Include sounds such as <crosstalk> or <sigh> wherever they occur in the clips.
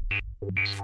Thank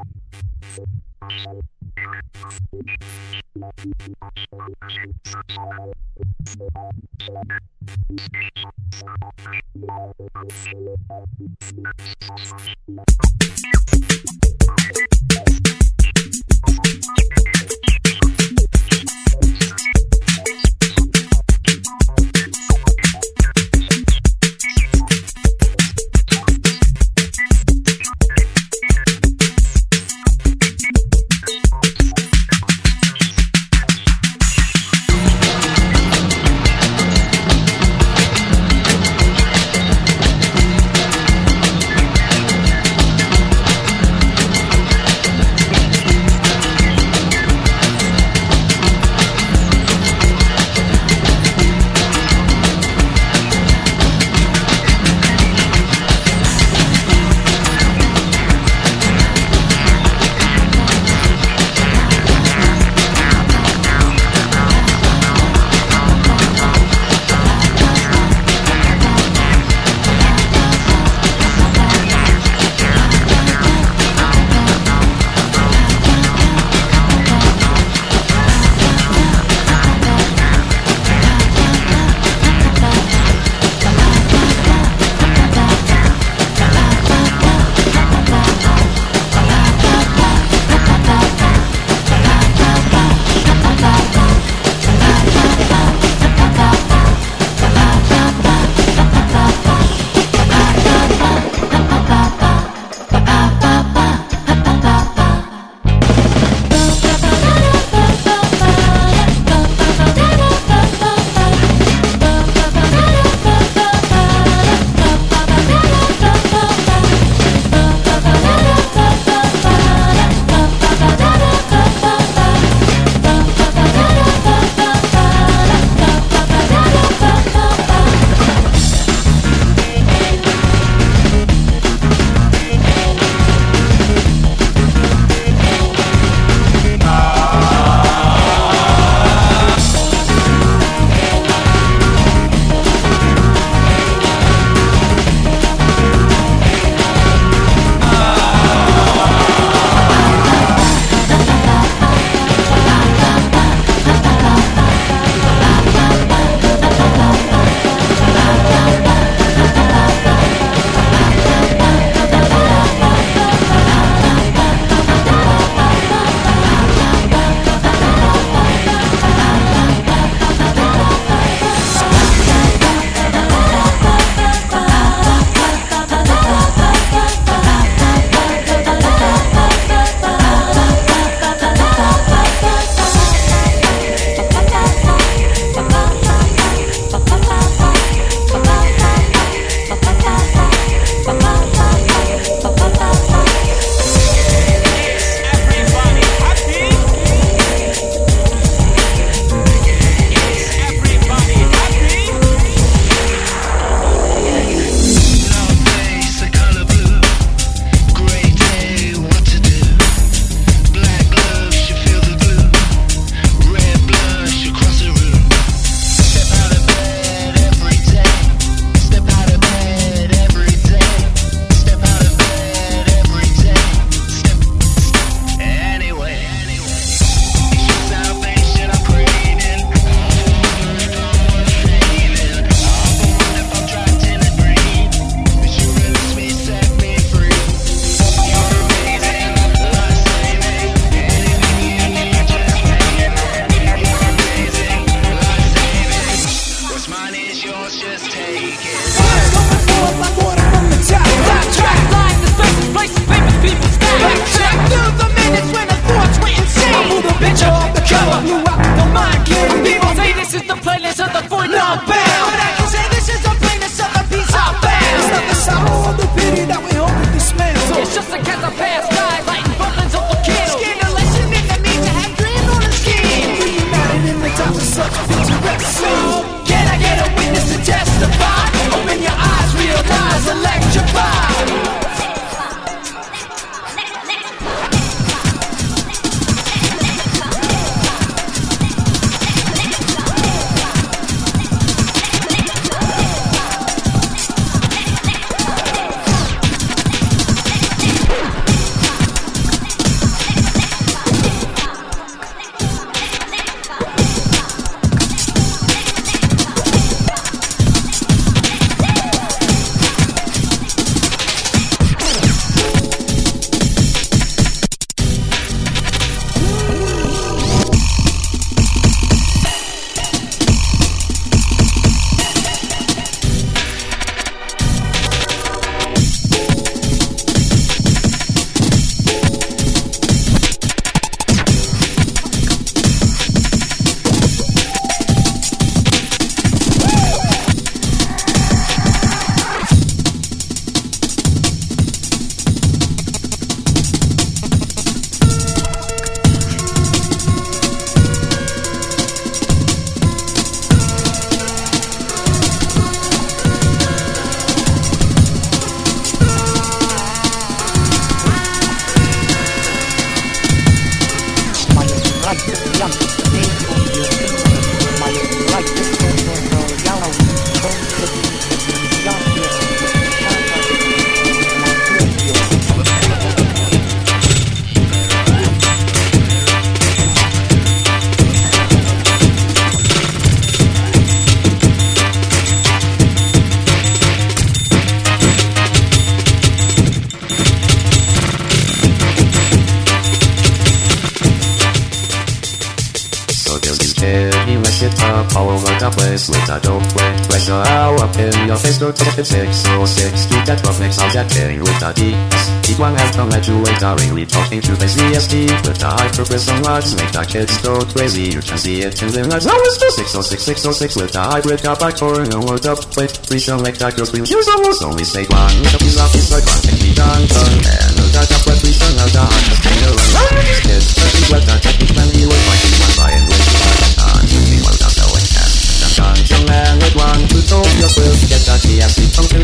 606 Street at 12 next object pairing with a DS Each one at you ringly talking to the ZST With the high purpose on words make the kids go crazy. You can see it in their lives Now it's just 606 606 with the hybrid car by touring word up Wait, please select that girl's wheels Use almost only say one Look up, he's off, he's like one Take me down, done And look at that wet, please turn out the hot Just hang around. Kids, but he's left that technique Man, he was like, he's one by and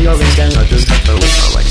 your wrist And I just cut the whistle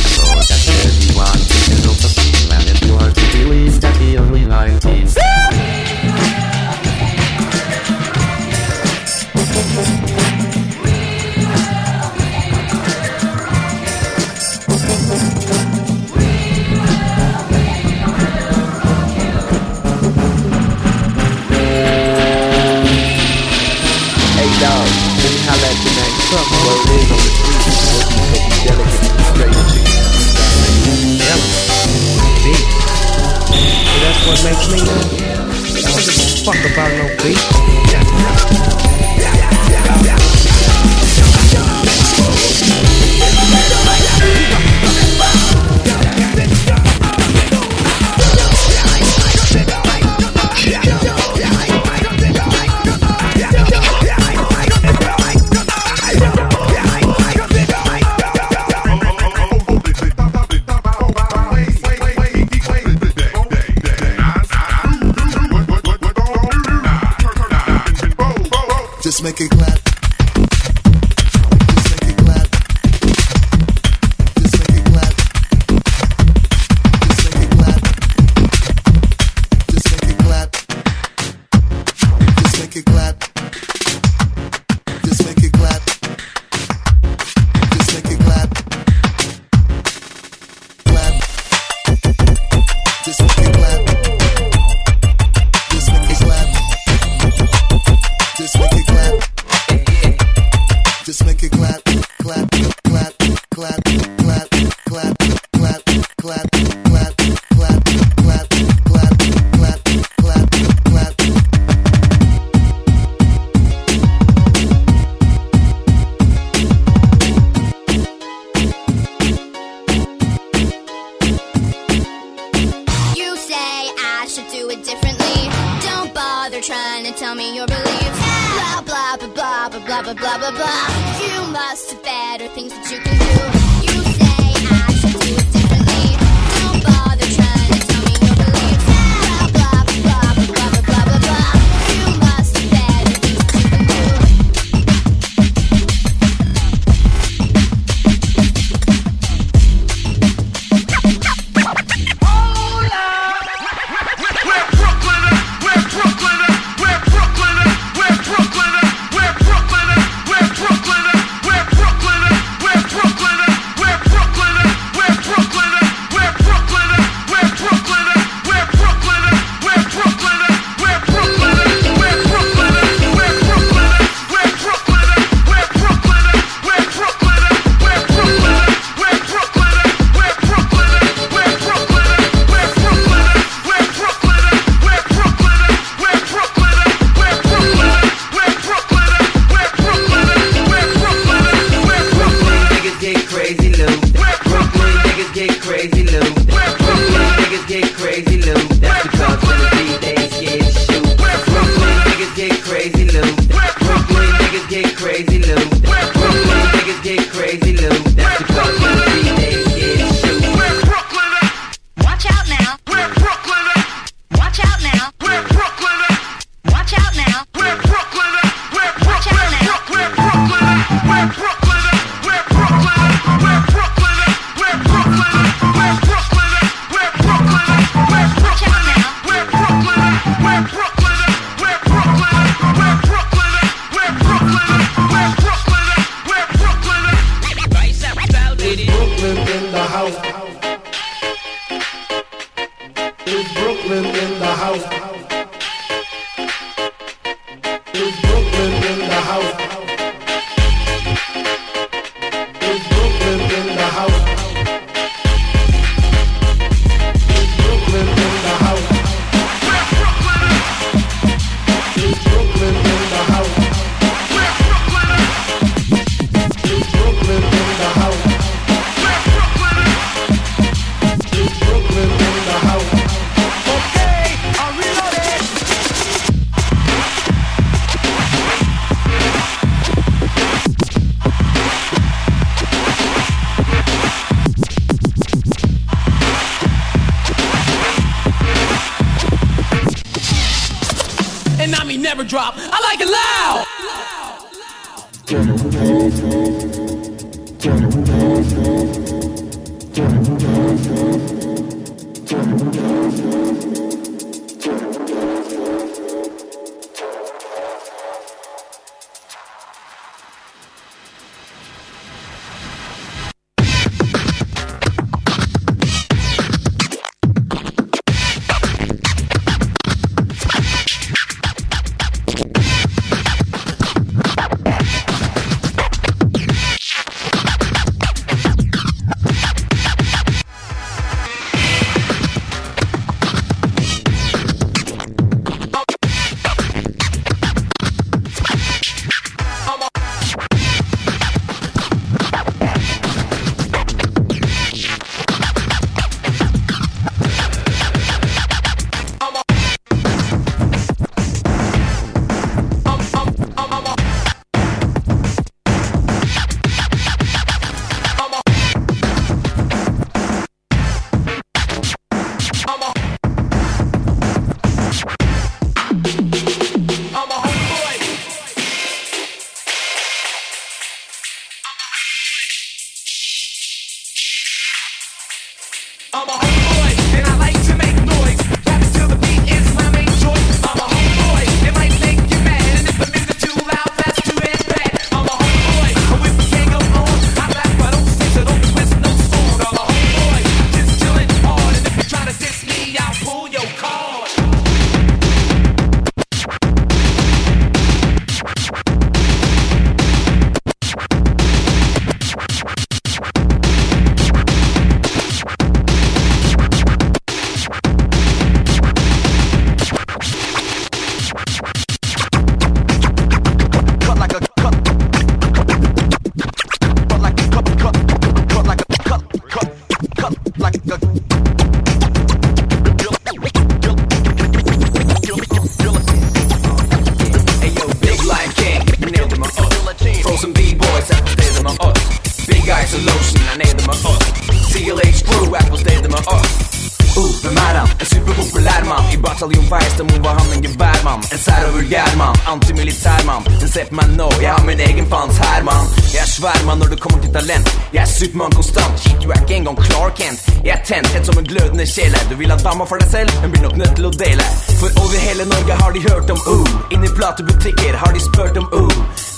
Oriumveis, der mor var han en geværmann. En sær og vulgær mann, antimilitærmann. Men se på meg nå, jeg har min egen faens hærmann. Jeg er svær mann når det kommer til talent. Jeg er Supermann konstant. Shit, du er ikke engang Clark Kent. Jeg er tent, helt som en glødende kjele. Du vil ha dama for deg selv, men blir nok nødt til å dele. For over hele Norge har de hørt om uh. O. Inni platebutikker har de spurt om O.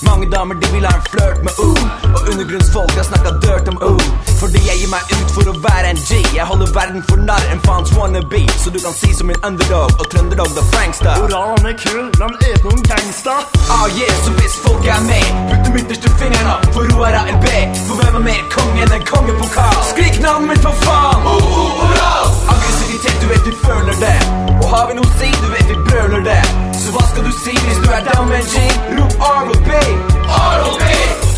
Mange damer de vil ha en flørt med O. Og undergrunnsfolk har snakka dirt om O. Fordi jeg gir meg ut for å være en G. Jeg holder verden for narr, en faens wannabe. Så du kan si som en underdog og trønderdog da Frankstad. Moran er kul, men ete noen gangsta. Ah, yeah, så hvis folk er med, putt de midterste fingrene for O er ALB. For hvem er mer konge enn en kongepokal? Skrik navnet mitt, for faen! Oh, oh, oh, Aggressivitet, du vet du føler det. Og har vi noe å si, du vet vi brøler det. Så hva skal du si hvis du er down med en G? Rop! R&B!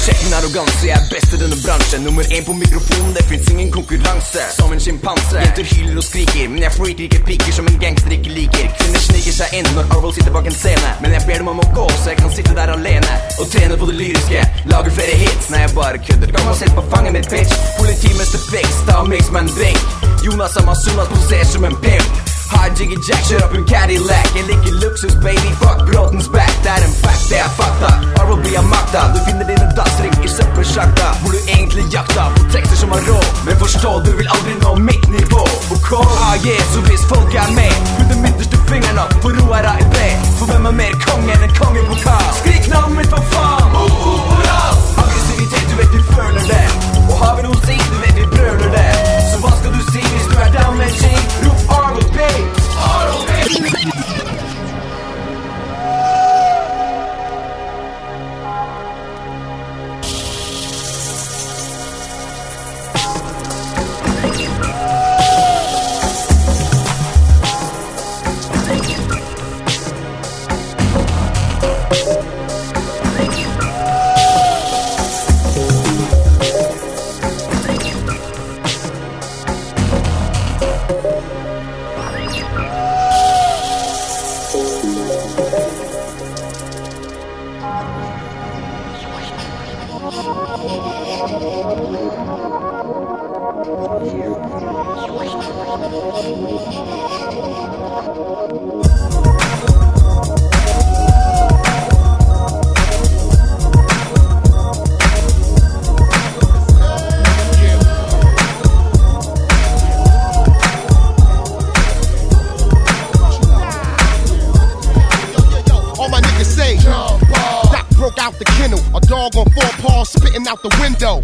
Sjekk min arroganse, jeg er best i denne bransjen. Nummer én på mikrofonen, det fins ingen konkurranse. Som en sjimpanse. Jenter hyler og skriker, men jeg freaker ikke piker som en gangster ikke liker. Kvinner sniker seg inn når Arvold sitter bak en scene. Men jeg ber dem om å gå, så jeg kan sitte der alene og trene på det lyriske. Lager flere hits. Nei, jeg bare kødder. Ga og selv på fanget mitt, bitch. Politimester Fix, da makes man drink. Jonas Amazonas poserer som en pimp. High jiggy jack, kjør opp en Cadillac. Jeg liker luksus, baby. Fuck Bråtens back. Det er en fact, det er fakta. R&B er makta. Du finner dine dassring i søppelsjakta. Hvor du egentlig jakta på tekster som har råd. Men forstå, du vil aldri nå mitt nivå. OK, ah, yeah, så hvis folk er med, putt den midterste fingeren opp, for ro er ALB. For hvem er mer konge enn en kongepokal? Skrik navnet mitt, for faen! Oh, oh, oh, Aggressivitet, du vet du føler det. Og har vi noe å si, du vet vi brøler det. Så hva skal du si hvis du er down med G? Rop Auto spitting out the window.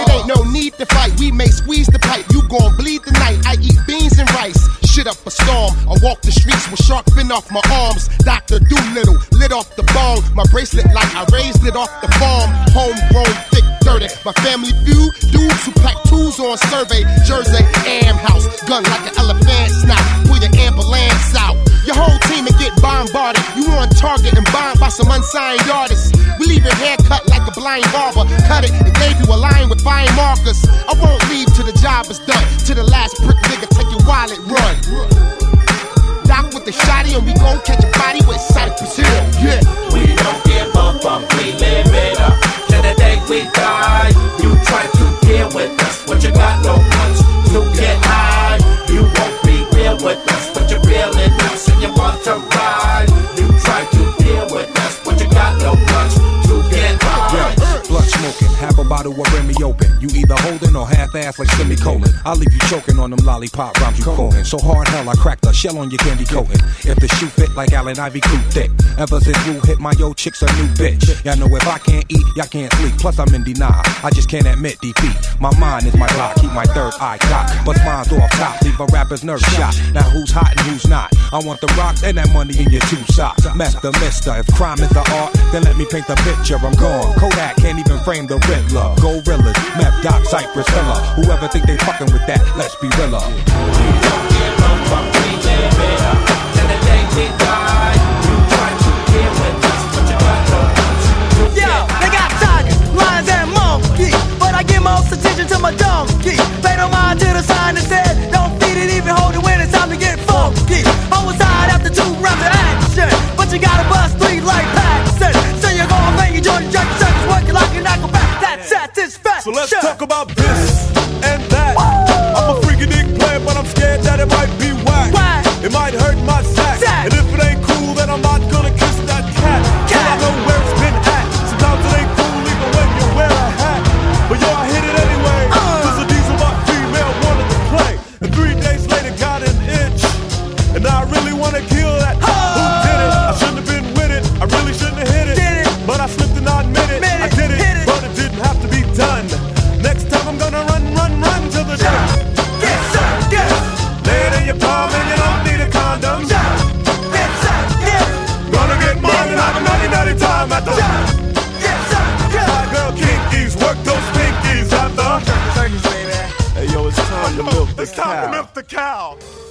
It ain't no need to fight. We may squeeze the pipe. You gon' bleed the night. I eat beans and rice. Shit up a storm. I walk the streets with shark fin off my arms. Dr. Dolittle lit off the bong. My bracelet like I raised it off the farm. Homegrown, thick, dirty. My family feud. Dudes who pack tools on survey. Jersey, Am House. Gun like an elephant snot. Pull your ambulance out. Your whole team and get bombarded. On some unsigned artists. We leave your hair cut like a blind barber. Cut it and gave you a line with fine markers. I won't leave till the job is done. To the last prick nigga, take your wallet, run. Doc with the shotty and we gon' catch a body with Cypress Hill. Yeah. We don't give a fuck, we live it up. Till the day we die, you try to deal with us, but you got no punch to get bottle of Remy open. You either holding or half ass like semicolon. I'll leave you choking on them lollipop rhymes you quoting. So hard hell, I cracked a shell on your candy coating. If the shoe fit like Allen Ivy cool thick. Ever since you hit my yo chick's a new bitch. Y'all know if I can't eat, y'all can't sleep. Plus I'm in denial. I just can't admit defeat. My mind is my block, keep my third eye cocked. But mine's off top, leave a rapper's nerve shot. Now who's hot and who's not? I want the rocks and that money in your two socks. Master Mister, if crime is the art, then let me paint the picture. I'm gone. Kodak can't even frame the Riddler. Gorillas, Meth Doc, Cypress Hiller. Whoever think they fucking with that, let's be realer. Yeah, they got tigers, lions, and monkeys. But I give most attention to my donkey. Pay no mind to the sign that said, don't feed it, even hold it when it's time to get funky. I was tired after two rounds of action. But you gotta bust three like So let's talk about this the cow.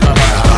bye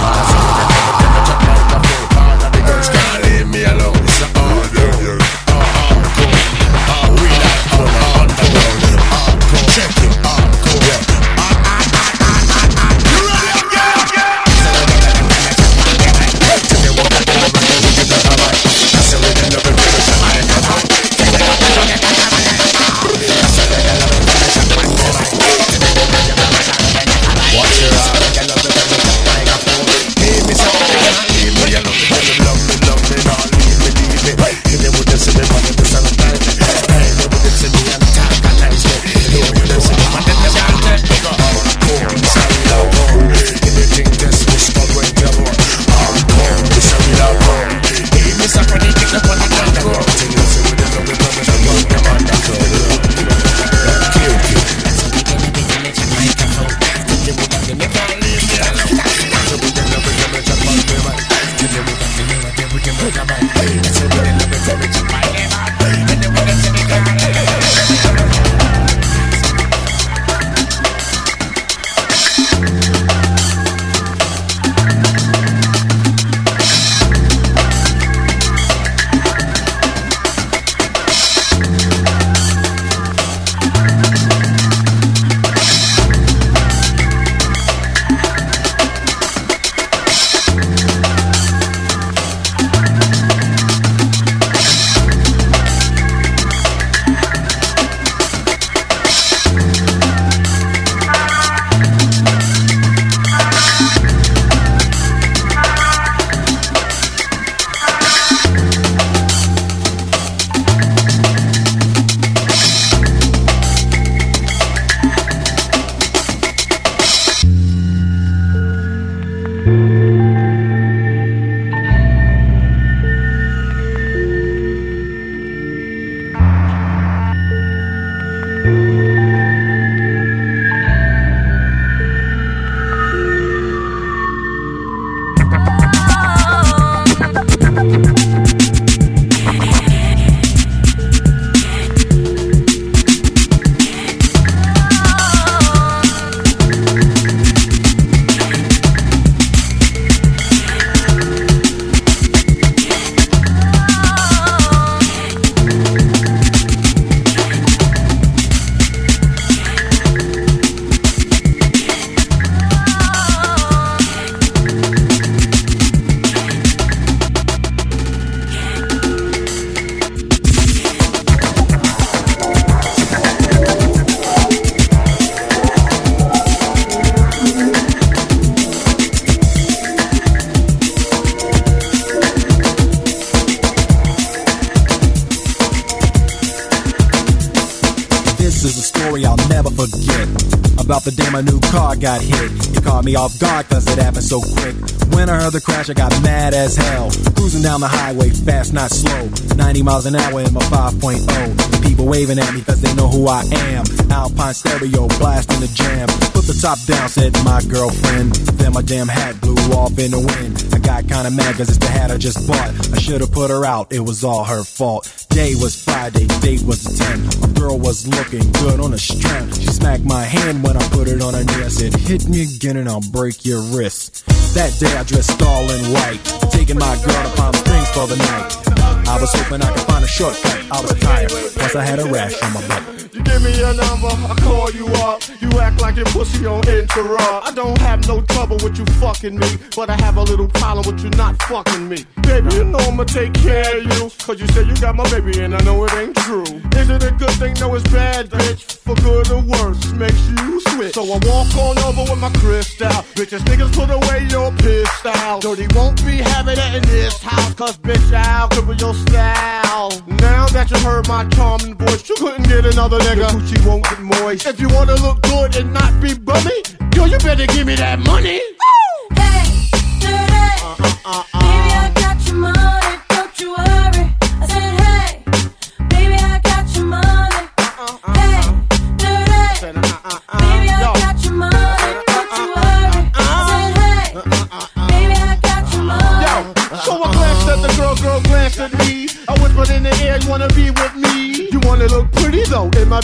about the day my new car got hit. It caught me off guard cause it happened so quick. When I heard the crash, I got mad as hell. Cruising down the highway, fast, not slow. 90 miles an hour in my 5.0. People waving at me cause they know who I am. Alpine stereo, blasting the jam. Put the top down, said my girlfriend. Then my damn hat blew off in the wind. I got kinda mad cause it's the hat I just bought. I should've put her out, it was all her fault. Day was Friday, date was 10. My girl was looking good on a strap. She smacked my hand when I put it on her knee. I said, hit me again and I'll break your wrist. That day I dressed all in white, taking my girl to Palm Springs for the night. I was hoping I could find a shortcut. I was tired, plus I had a rash on my butt. You give me your number, I call you up. You act like your pussy on interrupt. I don't have no trouble with you fucking me, but I have a little problem with you not fucking me. Baby, you know I'ma take care of you, cause you say you got my baby and I know it ain't true. Is it a good thing? No, it's bad, bitch. For good or worse, makes you switch. So I walk on over with my crystal. Bitches, niggas, put away your pistol. Dirty won't be having it in this house, cause bitch, I'll cripple your style. Now that you heard my charming voice, you couldn't get another nigga. Gucci won't get moist. If you wanna look good and not be bummy, yo, you better give me that money.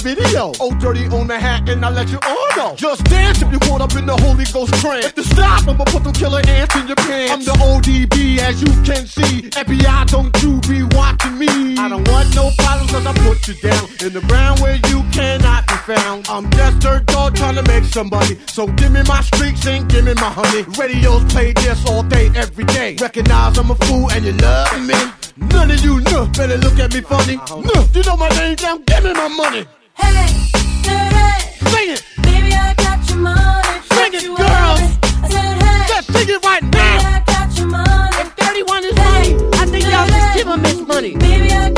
Video. Oh, dirty on the hat, and I let you all know. Just dance if you caught up in the Holy Ghost trance. If you stop, I'ma put them killer ants in your pants. I'm the ODB, as you can see. FBI, don't you be watching me. I don't want no problems, cause I put you down in the ground where you cannot be found. I'm just dirt dog trying to make somebody. So give me my streaks and give me my honey. Radios play this all day, every day. Recognize I'm a fool and you love me. None of you know better look at me funny. No, you know my name down, give me my money. Hey, dirty. Sing it, Baby, I got your money, Sing don't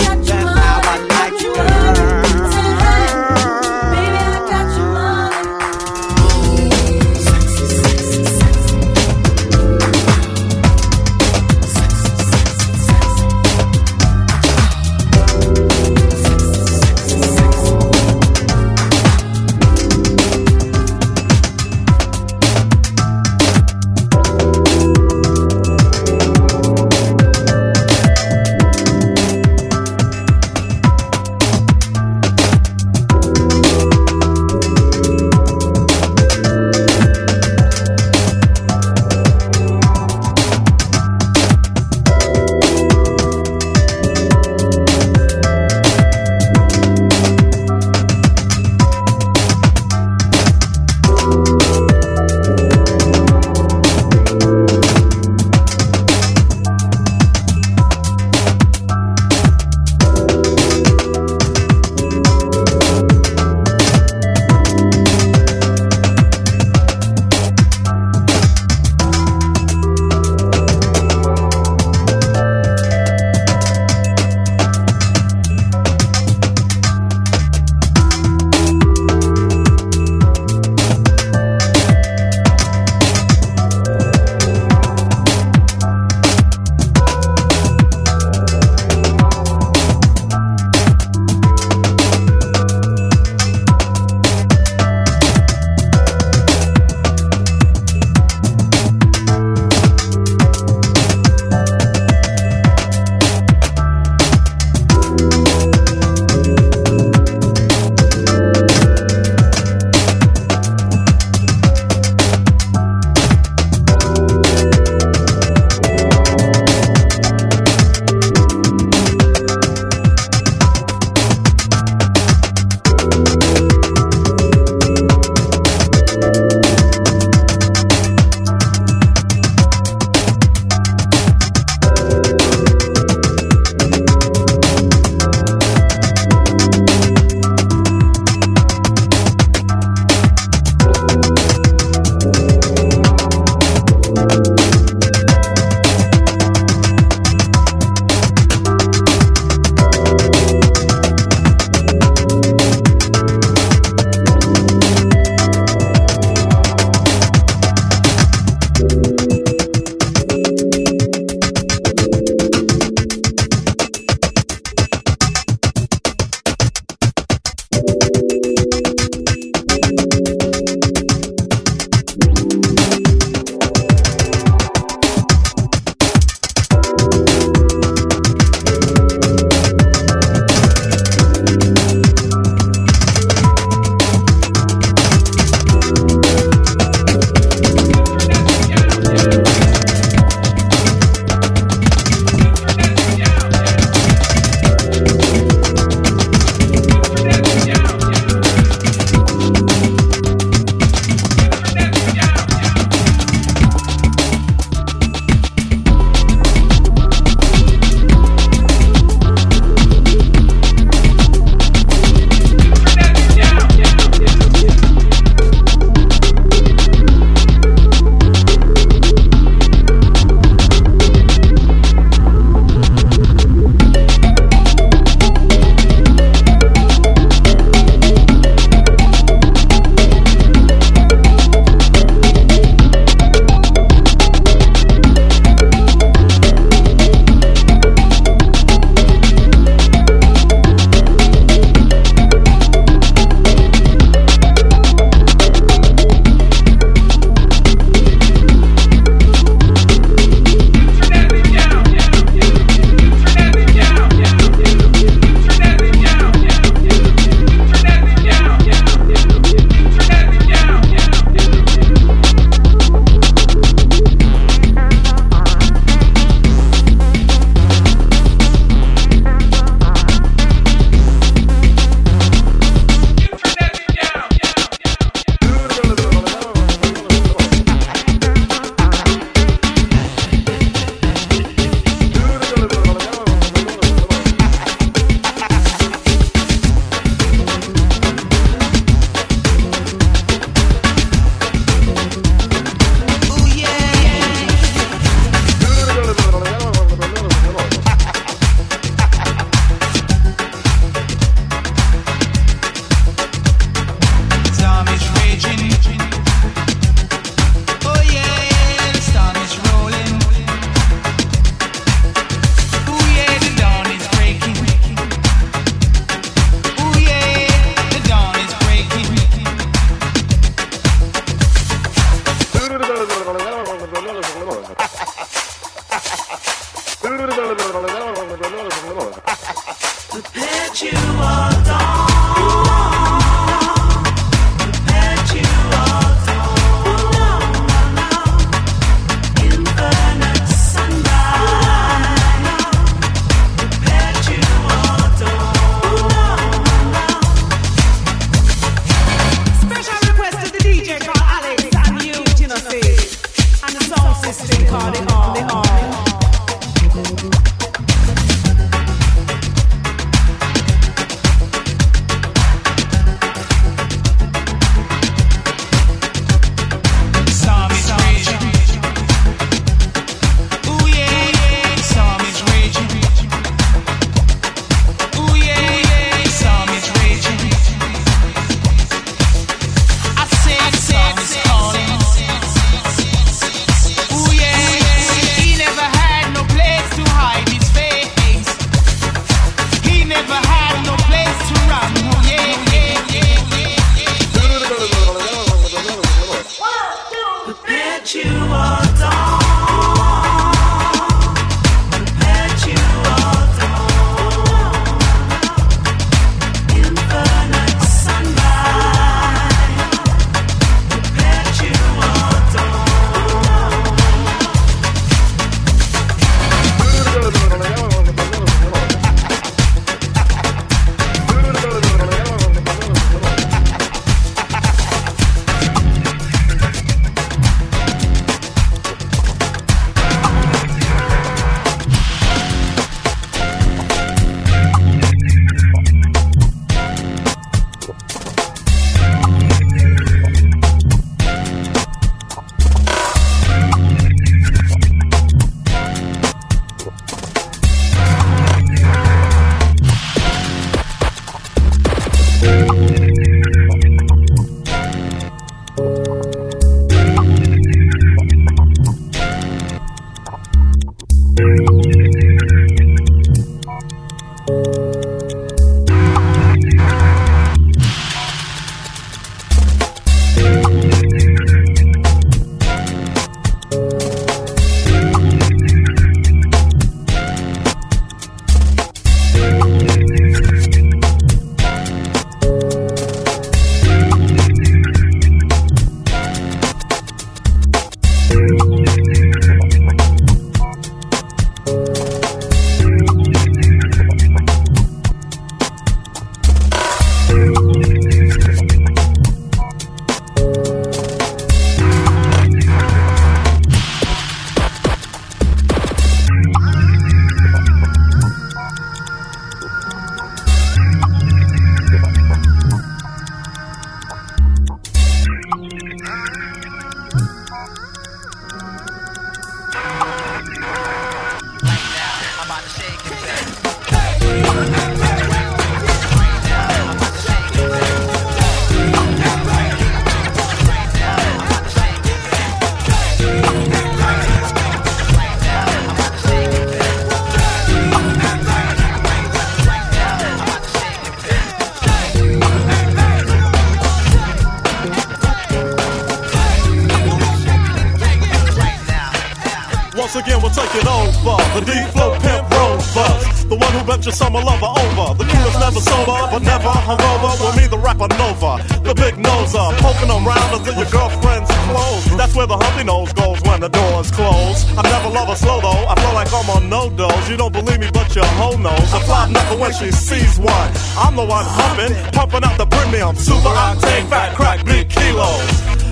Bet your summer lover over. The coolest never sober, but never hungover. With me, the rapper Nova. The big noser. Poking around until your girlfriend's clothes. That's where the humpy nose goes when the door's closed. I never love her slow though. I feel like I'm on no dose. You don't believe me, but your hoe knows. A fly knuckle when she sees one. I'm the one humping, pumping out the premium. Super octane, fat crack, big kilos.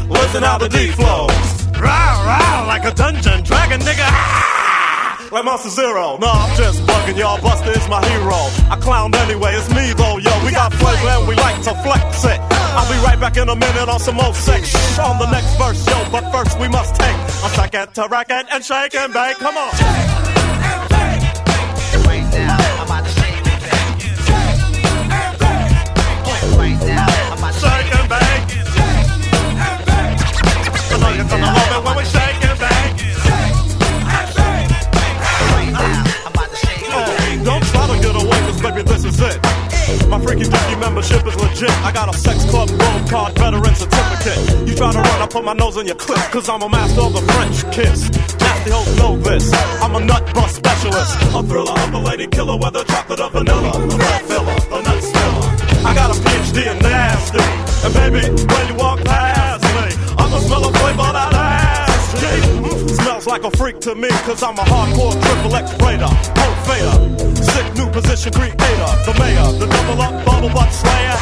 Listen how the D flows. Rah, rah, like a dungeon dragon, nigga. <laughs> Ah! Like Monster Zero. No, I'm just bugging y'all. Buster is my hero. I clown anyway, it's me though, yo. We got flavor and we like to flex it. I'll be right back in a minute on some more sex on the next verse, yo. But first we must take a second to racket and shake and bake. Come on. Shake and bake. I know you're gonna love it when we put my nose in your clip, cause I'm a master of the French kiss. Nasty hoes know this. I'm a nut bust specialist. A thriller of a lady killer, whether chocolate or vanilla. The red filler, the nut spiller. I got a PhD in nasty. And baby, when you walk past me, I'm the smell of flavor that ass. Smells like a freak to me, cause I'm a hardcore triple X raider. Hope fader. Sick new position creator. The mayor, the double up bubble butt slayer.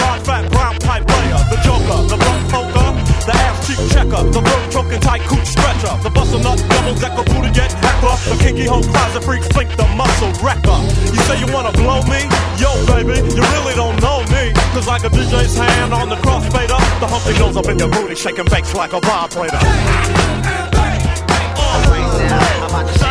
Rod fat brown pipe layer. The joker, the blunt poker. The ass cheek checker. The throat choking tight cooch stretcher. The bustle nut double decker booty get heckler. The kinky home closet freak flink the muscle wrecker. You say you wanna blow me? Yo, baby, you really don't know me. Cause like a DJ's hand on the crossfader, the humpy goes up in your booty, shaking bakes like a vibrator. Tierra,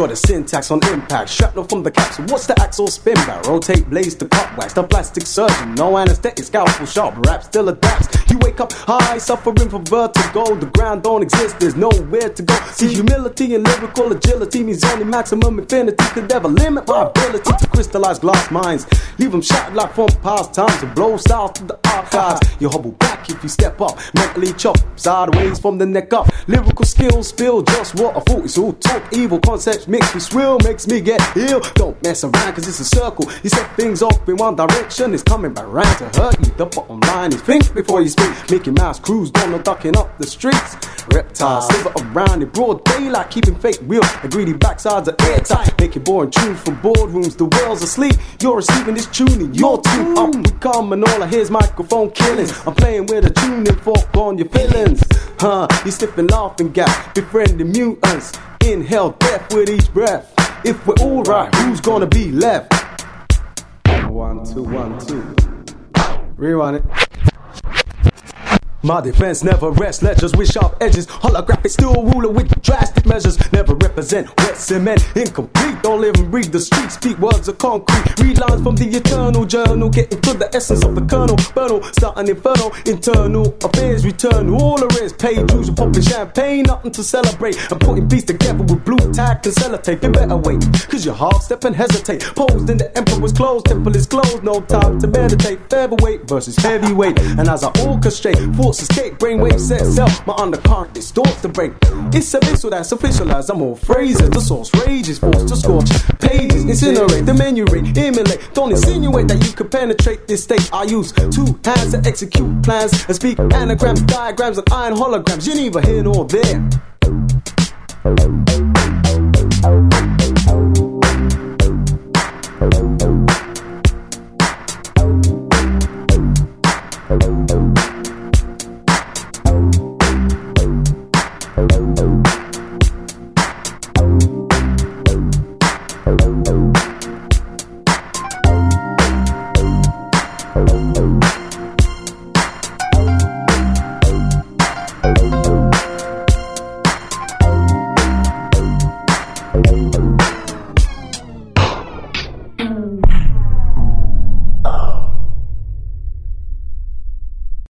The syntax on impact. Shrapnel from the capsule. What's the axle spin back? Rotate blades to cut wax. The plastic surgeon, no anesthetic, scalpel sharp. Rap still adapts. You wake up high, suffering from vertigo. The ground don't exist, there's nowhere to go. See, humility and lyrical agility means only maximum infinity could ever limit my ability to crystallize glass minds. Leave them shattered like from past times and blow styles to the archives. You hobble back if you step up, mentally chop sideways from the neck up. Lyrical skills spill just what I thought. It's all talk, evil concepts mixed with swill makes me get ill. Don't mess around, cause it's a circle. You set things off in one direction, it's coming back round to hurt you. The bottom line is think before you speak. Mickey Mouse cruise, don't know ducking up the streets. Reptiles ah. sliver around in broad daylight, keeping fake real. The greedy backsides are airtight, making boring tunes from boardrooms. The world's asleep. You're receiving this tuning. You're too up. We come and all I hear is microphone killings. I'm playing with a tuning fork on your feelings. Huh? You sniffing, laughing, gas, befriending mutants. Inhale death with each breath. If we're alright, who's gonna be left? One, two, one, two. Rewind it. My defense never rests, ledgers with sharp edges. Holographic steel ruler with drastic measures. Never represent wet cement, incomplete. Don't live and read the streets. speak words of concrete. Read lines from the eternal journal, getting to the essence of the kernel. Burnal, starting inferno, internal affairs return. All there is, paid dues, and popping champagne, nothing to celebrate. I'm putting beats together with Blu Tack and sellotape. You better wait, cause your half step and hesitate. Posed in the emperor's clothes, temple is closed, no time to meditate. Featherweight versus heavyweight, and as I orchestrate, force escape, brainwave set self. My undercurrent distorts the break. It's a visual that's officialized. I'm all phrases. The source rages, forced to scorch pages. Incinerate the menu rate, emulate. Don't insinuate that you could penetrate this state. I use two hands to execute plans and speak anagrams, diagrams, and iron holograms. You neither here nor there.